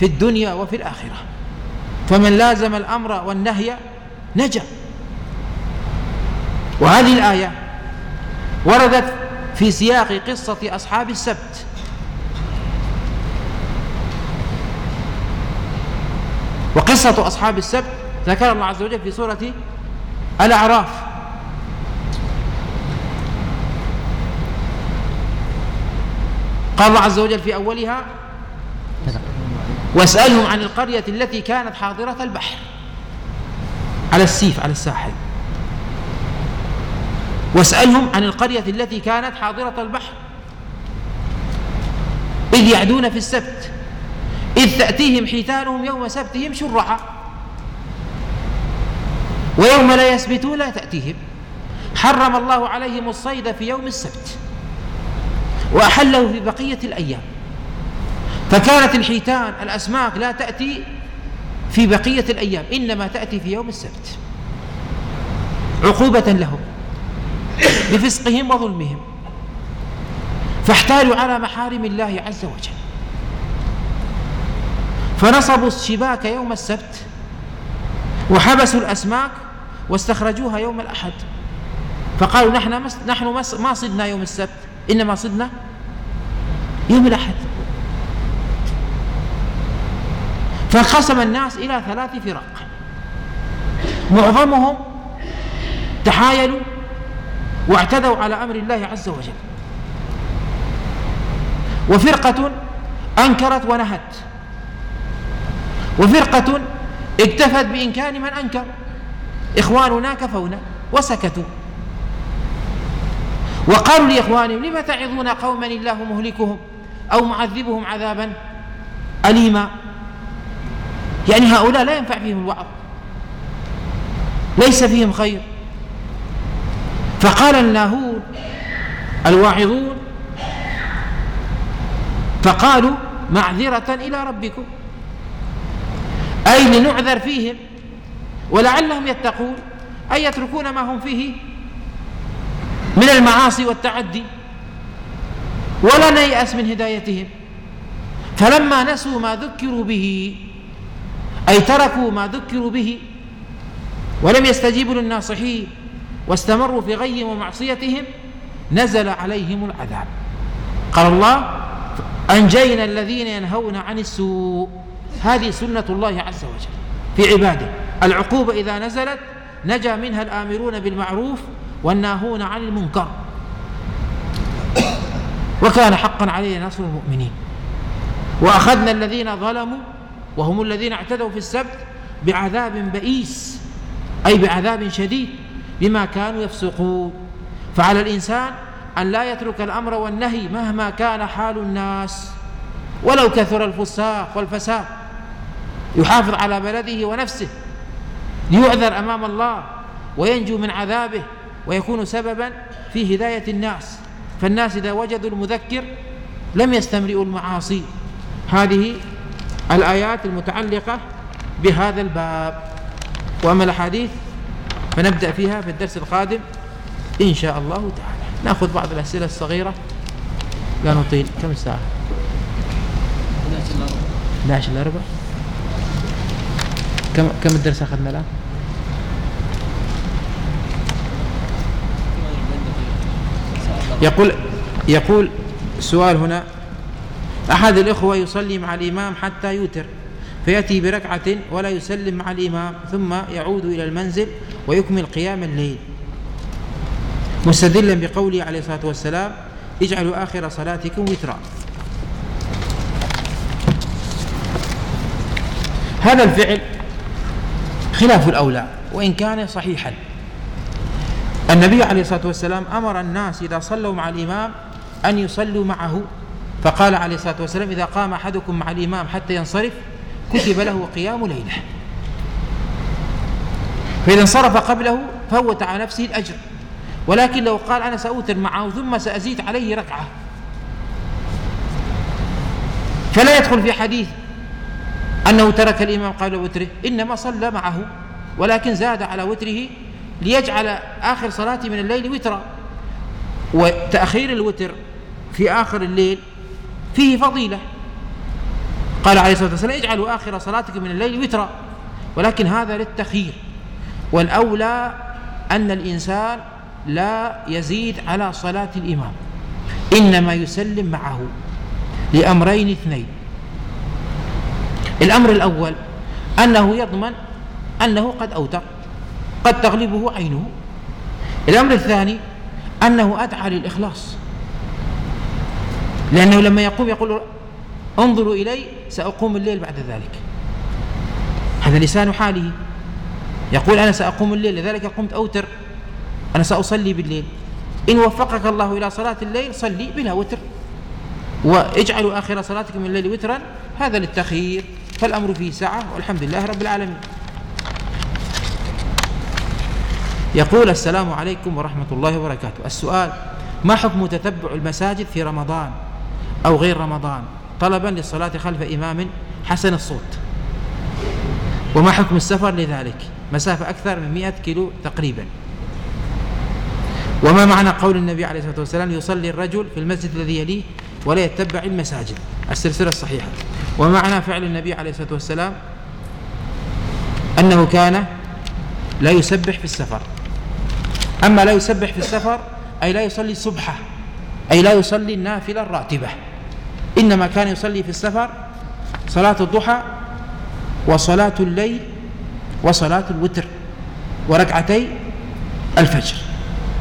في الدنيا وفي الآخرة. فمن لازم الأمر والنهي نجا. وهذه الآية وردت في سياق قصة أصحاب السبت. وقصة أصحاب السبت ذكر الله عز وجل في سورة الأعراف. قال الله عز وجل في أولها واسألهم عن القرية التي كانت حاضرة البحر. على السيف على الساحل. واسألهم عن القرية التي كانت حاضرة البحر. إذ يعدون في السبت. إذ تأتيهم حيتانهم يوم سبتهم شرعا. ويوم لا يسبتون لا تأتيهم. حرم الله عليهم الصيد في يوم السبت. وأحله في بقية الأيام. فكانت الحيتان الأسماك لا تأتي في بقية الأيام إنما تأتي في يوم السبت. عقوبة لهم بفسقهم وظلمهم. فاحتالوا على محارم الله عز وجل. فنصبوا الشباك يوم السبت وحبسوا الأسماك واستخرجوها يوم الأحد. فقالوا نحن نحن ما صدنا يوم السبت إنما صدنا يوم الأحد. فانقسم الناس إلى ثلاث فرق. معظمهم تحايلوا واعتدوا على أمر الله عز وجل. وفرقة أنكرت ونهت. وفرقة اكتفت بإنكار من أنكر. إخواننا كفونا وسكتوا. وقالوا لإخوانهم لم تعظون قوما الله مهلكهم أو معذبهم عذابا أليما؟ يعني هؤلاء لا ينفع فيهم الوعظ. ليس فيهم خير. فقال اللاهون الواعظون فقالوا معذرة إلى ربكم. أي لنعذر فيهم ولعلهم يتقون أي يتركون ما هم فيه من المعاصي والتعدي ولا نيأس من هدايتهم. فلما نسوا ما ذكروا به أي تركوا ما ذكروا به ولم يستجيبوا للناصحين واستمروا في غي ومعصيتهم نزل عليهم العذاب. قال الله أنجينا الذين ينهون عن السوء. هذه سنة الله عز وجل في عباده. العقوبة إذا نزلت نجا منها الآمرون بالمعروف والناهون عن المنكر. وكان حقا علينا نصر المؤمنين. وأخذنا الذين ظلموا وهم الذين اعتدوا في السبت بعذاب بئيس أي بعذاب شديد بما كانوا يفسقون. فعلى الإنسان أن لا يترك الأمر والنهي مهما كان حال الناس. ولو كثر الفساق والفساد. يحافظ على بلده ونفسه ليعذر أمام الله وينجو من عذابه ويكون سببا في هداية الناس. فالناس إذا وجدوا المذكر لم يستمرئوا المعاصي. هذه الآيات المتعلقة بهذا الباب. وأما الأحاديث فنبدأ فيها في الدرس القادم إن شاء الله تعالى. نأخذ بعض الأسئلة الصغيرة. لا نطيل كم الساعة؟ 11 إلا ربع كم كم الدرس أخذنا الآن؟ يقول يقول السؤال هنا. أحد الإخوة يصلي مع الإمام حتى يوتر فيأتي بركعة ولا يسلم مع الإمام ثم يعود إلى المنزل ويكمل قيام الليل. مستدلا بقوله عليه الصلاة والسلام اجعلوا آخر صلاتكم وترا. هذا الفعل خلاف الأولى وإن كان صحيحا. النبي عليه الصلاة والسلام أمر الناس إذا صلوا مع الإمام أن يصلوا معه. فقال عليه الصلاة والسلام إذا قام أحدكم مع الإمام حتى ينصرف كتب له قيام ليلة. فإذا انصرف قبله فوت على نفسه الأجر. ولكن لو قال أنا سأوتر معه ثم سأزيد عليه ركعة. فلا يدخل في حديث أنه ترك الإمام قبل وتره إنما صلى معه ولكن زاد على وتره ليجعل آخر صلاته من الليل وترا. وتأخير الوتر في آخر الليل فيه فضيلة. قال عليه الصلاة والسلام اجعلوا آخر صلاتكم من الليل وترا. ولكن هذا للتخيير. والأولى أن الإنسان لا يزيد على صلاة الإمام إنما يسلم معه لأمرين اثنين. الأمر الأول أنه يضمن أنه قد أوتر قد تغلبه عينه. الأمر الثاني أنه أدعى للإخلاص. لأنه لما يقوم يقول انظروا إلي سأقوم الليل بعد ذلك. هذا لسان حاله. يقول أنا سأقوم الليل لذلك قمت أوتر. أنا سأصلي بالليل. إن وفقك الله إلى صلاة الليل صلي بلا وتر. واجعلوا آخر صلاتكم الليل وترا. هذا للتخيير. فالأمر فيه سعة والحمد لله رب العالمين. يقول السلام عليكم ورحمة الله وبركاته. السؤال ما حكم تتبع المساجد في رمضان أو غير رمضان؟ طلبا للصلاة خلف إمام حسن الصوت. وما حكم السفر لذلك؟ مسافة أكثر من 100 كيلو تقريبا. وما معنى قول النبي عليه الصلاة والسلام يصلي الرجل في المسجد الذي يليه ولا يتبع المساجد. السلسلة الصحيحة. ومعنى فعل النبي عليه الصلاة والسلام أنه كان لا يسبح في السفر. أما لا يسبح في السفر أي لا يصلي الصبح أي لا يصلي النافلة الراتبة. إنما كان يصلي في السفر صلاة الضحى وصلاة الليل وصلاة الوتر وركعتي الفجر.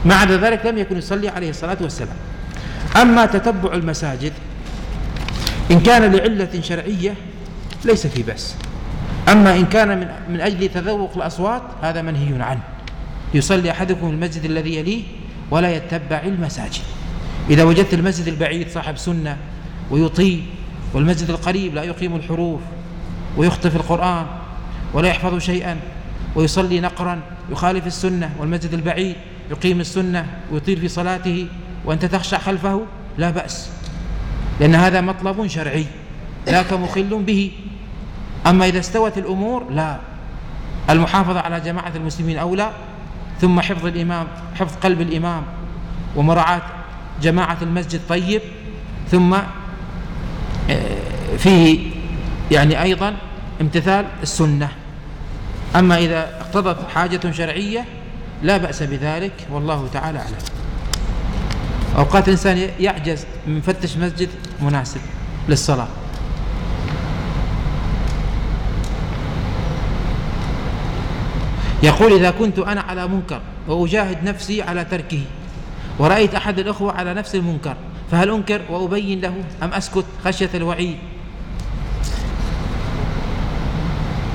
عدا ذلك لم يكن يصلي عليه الصلاة والسلام. أما تتبع المساجد إن كان لعلة شرعية ليس في بأس. أما إن كان من, من أجل تذوق الأصوات هذا منهي عنه. يصلي أحدكم المسجد الذي يليه ولا يتبع المساجد. إذا وجدت المسجد البعيد صاحب سنة ويطيل والمسجد القريب لا يقيم الحروف ويخطف القرآن ولا يحفظ شيئا ويصلي نقرا يخالف السنة والمسجد البعيد يقيم السنة ويطيل في صلاته وأنت تخشع خلفه؟ لا بأس. لأن هذا مطلب شرعي ذاك مخل به. أما إذا استوت الأمور لا. المحافظة على جماعة المسلمين أولى ثم حفظ الإمام حفظ قلب الإمام ومراعاة جماعة المسجد طيب ثم آه، فيه يعني أيضا امتثال السنة. أما إذا اقتضت حاجة شرعية لا بأس بذلك والله تعالى أعلم. أوقات الإنسان يعجز من فتش مسجد مناسب للصلاة. يقول إذا كنت أنا على منكر وأجاهد نفسي على تركه ورأيت أحد الأخوة على نفس المنكر فهل أنكر وأبين له أم أسكت خشية الوعيد؟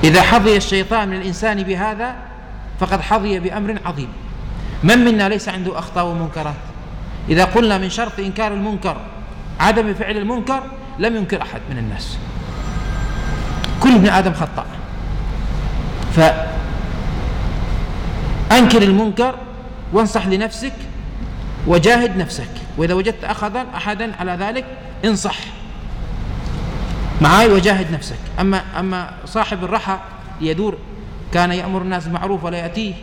إذا حظي الشيطان من الإنسان بهذا فقد حظي بأمر عظيم. من منا ليس عنده أخطاء ومنكرات؟ إذا قلنا من شرط إنكار المنكر عدم فعل المنكر لم ينكر أحد من الناس. كل ابن آدم خطأ. فأنكر المنكر وانصح لنفسك وجاهد نفسك. وإذا وجدت أخذا أحدا على ذلك انصح. معاي وجاهد نفسك. أما, أما صاحب الرحى يدور كان يأمر الناس بالمعروف ولا يأتيه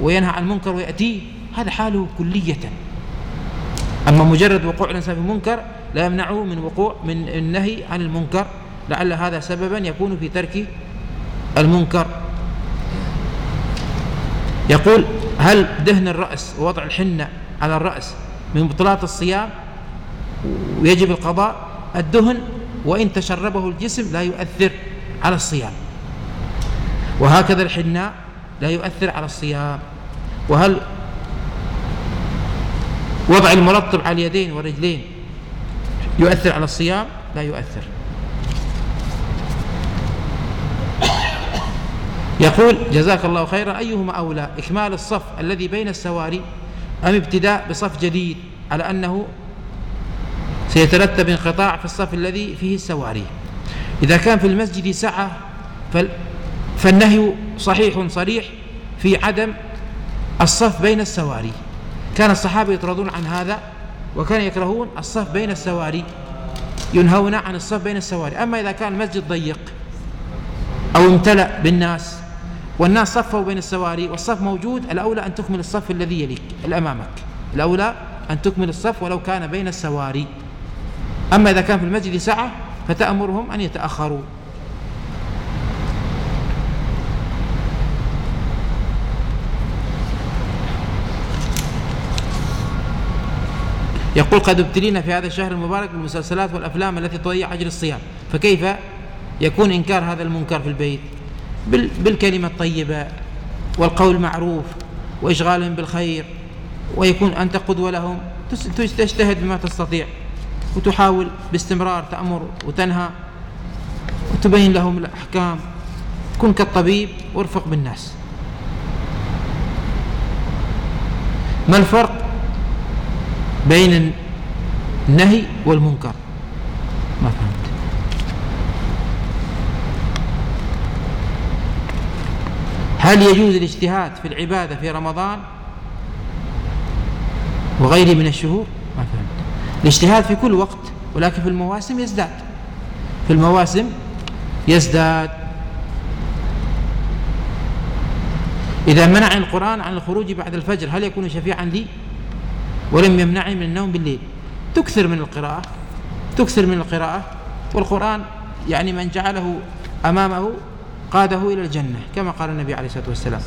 وينهى عن المنكر ويأتيه هذا حاله كلية. أما مجرد وقوع الإنسان في المنكر لا يمنعه من وقوع من النهي عن المنكر لعل هذا سببا يكون في ترك المنكر. يقول هل دهن الرأس ووضع الحنة على الرأس من بطلات الصيام ويجب القضاء؟ الدهن وإن تشربه الجسم لا يؤثر على الصيام. وهكذا الحناء لا يؤثر على الصيام. وهل وضع المرطب على اليدين والرجلين. يؤثر على الصيام؟ لا يؤثر. يقول جزاك الله خيرا. أيهما أولى؟ إكمال الصف الذي بين السواري أم ابتداء بصف جديد؟ على أنه سيترتب انقطاع في الصف الذي فيه السواري. إذا كان في المسجد سعة فالنهي صحيح صريح في عدم الصف بين السواري. كان الصحابة يطردون عن هذا وكانوا يكرهون الصف بين السواري ينهون عن الصف بين السواري. أما إذا كان المسجد ضيق أو امتلأ بالناس والناس صفوا بين السواري والصف موجود الأولى أن تكمل الصف الذي يليك الأمامك. الأولى أن تكمل الصف ولو كان بين السواري. أما إذا كان في المسجد سعة فتأمرهم أن يتأخروا. يقول قد ابتلينا في هذا الشهر المبارك بالمسلسلات والأفلام التي تضيع أجر الصيام. فكيف يكون إنكار هذا المنكر في البيت؟ بالكلمة الطيبة والقول المعروف وإشغالهم بالخير ويكون أنت قدوة لهم تجتهد بما تستطيع وتحاول باستمرار تأمر وتنهى وتبين لهم الأحكام. كن كالطبيب وارفق بالناس. ما الفرق بين النهي والمنكر. ما فهمت. هل يجوز الاجتهاد في العبادة في رمضان وغيره من الشهور؟ ما فهمت. الاجتهاد في كل وقت ولكن في المواسم يزداد. في المواسم يزداد. إذا منع القرآن عن الخروج بعد الفجر هل يكون شفيعا لي؟ ولم يمنعني من النوم بالليل. تكثر من القراءة تكثر من القراءة. والقرآن يعني من جعله أمامه قاده إلى الجنة كما قال النبي عليه الصلاة والسلام.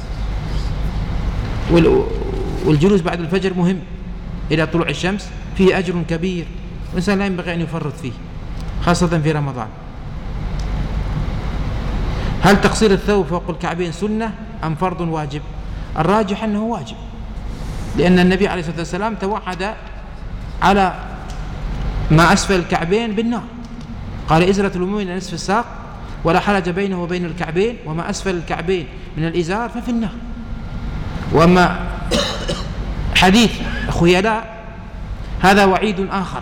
والجلوس بعد الفجر مهم إلى طلوع الشمس. فيه أجر كبير. والإنسان لا ينبغي أن يفرط فيه خاصة في رمضان. هل تقصير الثوب فوق الكعبين سنة أم فرض واجب؟ الراجح أنه واجب. لأن النبي عليه الصلاة والسلام توعد على ما أسفل الكعبين بالنار. قال إزرة المؤمن نصف الساق ولا حرج بينه وبين الكعبين وما أسفل الكعبين من الإزار ففي النار. وأما حديث خيلاء هذا وعيد آخر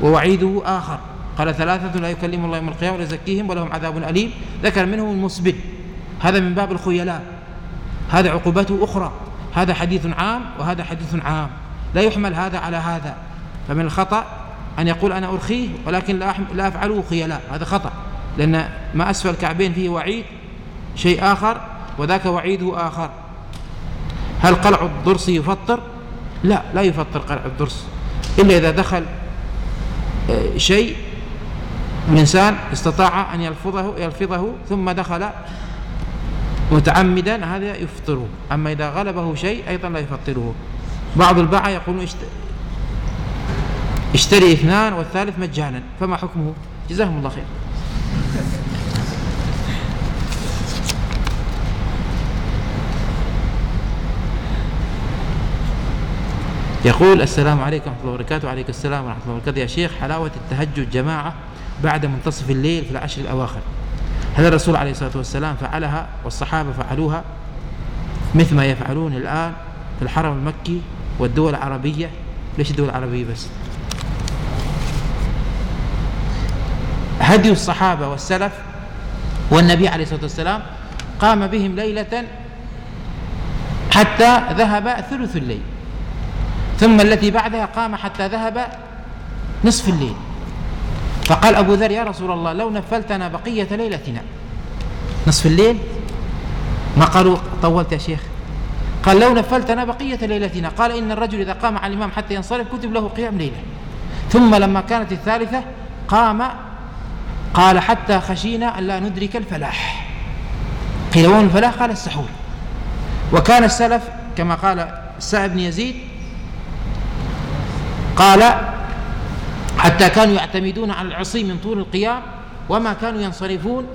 ووعيده آخر. قال ثلاثة لا يكلم الله يوم القيامة ولا يزكيهم ولهم عذاب أليم. ذكر منهم المسبل. هذا من باب الخيلاء هذا عقوبته أخرى. هذا حديث عام وهذا حديث عام. لا يحمل هذا على هذا. فمن الخطأ أن يقول أنا أرخيه ولكن لا, لا أفعله خيلاء هذا خطأ. لأن ما أسفل الكعبين فيه وعيد شيء آخر وذاك وعيده آخر. هل قلع الضرس يفطر؟ لا لا يفطر قلع الضرس. إلا إذا دخل آه، شيء الإنسان استطاع أن يلفظه, يلفظه ثم دخل متعمدا هذا يفطره. أما إذا غلبه شيء أيضا لا يفطره. بعض الباعة يقولون اشتري اثنان والثالث مجانا. فما حكمه؟ جزاهم الله خير. يقول السلام عليكم ورحمة الله وبركاته. وعليكم السلام ورحمة الله وبركاته. يا شيخ حلاوة التهجد جماعة بعد منتصف الليل في العشر الأواخر. هل الرسول عليه الصلاة والسلام فعلها والصحابة فعلوها مثل ما يفعلون الآن في الحرم المكي والدول العربية. ليش الدول العربية بس؟ هدي الصحابة والسلف والنبي عليه الصلاة والسلام قام بهم ليلة حتى ذهب ثلث الليل ثم التي بعدها قام حتى ذهب نصف الليل. فقال أبو ذر يا رسول الله لو نفلتنا بقية ليلتنا. نصف الليل؟ ما قالوا طولت يا شيخ؟ قال لو نفلتنا بقية ليلتنا. قال إن الرجل إذا قام على الإمام حتى ينصرف كتب له قيام ليلة. ثم لما كانت الثالثة قام قال حتى خشينا أن لا ندرك الفلاح. قيل وين الفلاح؟ قال السحور. وكان السلف كما قال السائب بن يزيد قال حتى كانوا يعتمدون على العصي من طول القيام وما كانوا ينصرفون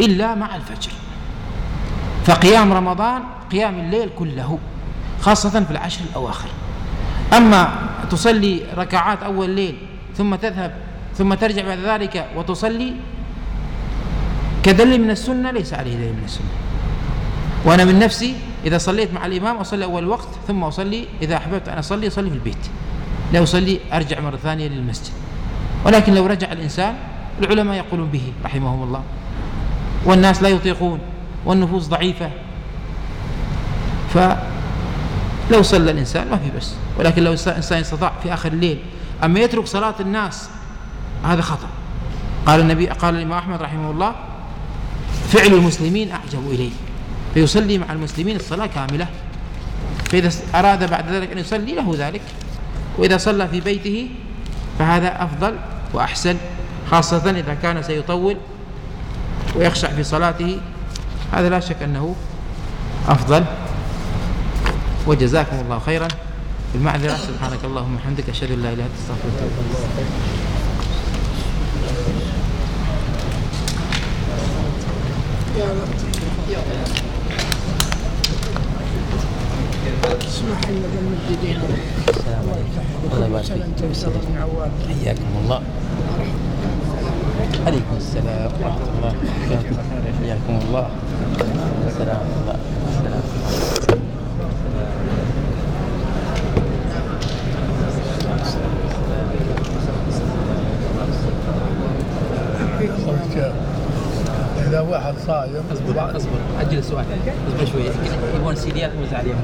إلا مع الفجر. فقيام رمضان قيام الليل كله خاصة في العشر الأواخر. أما تصلي ركعات أول الليل ثم تذهب ثم ترجع بعد ذلك وتصلي كدل من السنة ليس عليه دليل من السنة. وأنا من نفسي إذا صليت مع الإمام أصلي أول وقت ثم أصلي إذا أحببت أن أصلي أصلي في البيت. لا أصلي أرجع مرة ثانية للمسجد. ولكن لو رجع الإنسان العلماء يقولون به رحمهم الله والناس لا يطيقون والنفوس ضعيفة. فلو صلى الإنسان ما في بس ولكن لو الإنسان استطاع في آخر الليل أما يترك صلاة الناس هذا خطأ. قال النبي قال الإمام أحمد رحمه الله فعل المسلمين أعجب إليه فيصلي مع المسلمين الصلاة كاملة. فإذا أراد بعد ذلك أن يصلي له ذلك وإذا صلى في بيته فهذا أفضل وأحسن خاصة إذا كان سيطول ويخشع في صلاته هذا لا شك أنه أفضل. وجزاكم الله خيرا. بالمعذرة سبحانك اللهم وبحمدك أشهد أن لا إله إلا أنت أستغفرك بالمجدين السلام عليكم الله يبارك فيك حياكم الله عليكم السلام ورحمة الله وبركاته حياكم الله السلام الله السلام إذا واحد صايم أصبر أصبر أجل السؤال أصبر شوية يبون سيديات موزع عليهم